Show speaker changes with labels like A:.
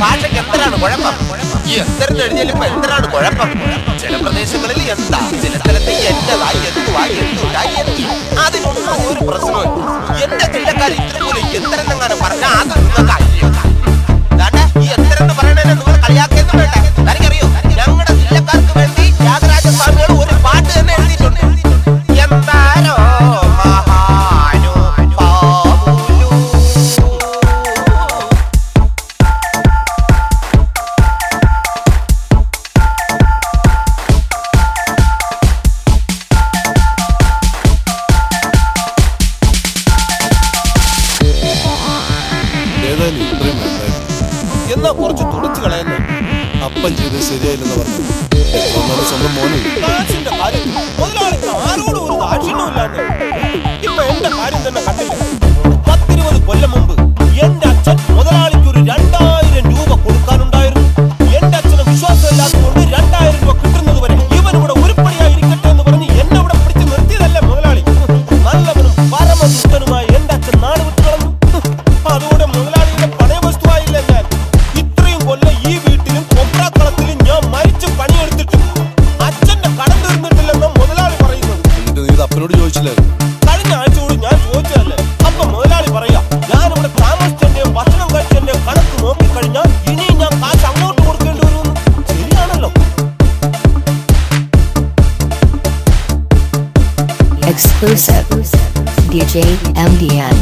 A: ഭാഷയ്ക്ക് എന്തിനാണ് കുഴപ്പം? ഈ എന്തരെന്ന് എഴുതിയാലും ഇപ്പൊ കുഴപ്പം? ചില പ്രദേശങ്ങളിൽ എന്താ
B: ഏതായാലും ഇത്രയും
A: എന്നാ കുറച്ച് തുടച്ചു കളയുന്നു?
B: അപ്പൻ ചെയ്ത് ശരിയായില്ലെന്ന് പറഞ്ഞു. സ്വന്തം മോനെ.
A: കാര്യം. മുതലാളിക്ക് ആരോടും ഒരു ദാക്ഷിണ്യമില്ലാന്ന്
B: എന്നിട്ട് ചോദിച്ചില്ലേ
A: കഴിഞ്ഞ ആഴ്ചയോട് ഞാൻ ചോദിച്ചതല്ലേ അപ്പൊ മുതലാളി പറയാ ഞാനിവിടെ താമസിച്ചതിന്റെയും ഭക്ഷണം കഴിച്ചതിന്റെയും കണക്ക് നോക്കിക്കഴിഞ്ഞാൽ ഇനിയും ഞാൻ കാശ് അങ്ങോട്ട് കൊടുക്കേണ്ടി വരുമെന്ന് ശരിയാണല്ലോ
C: Exclusive. DJ MDN.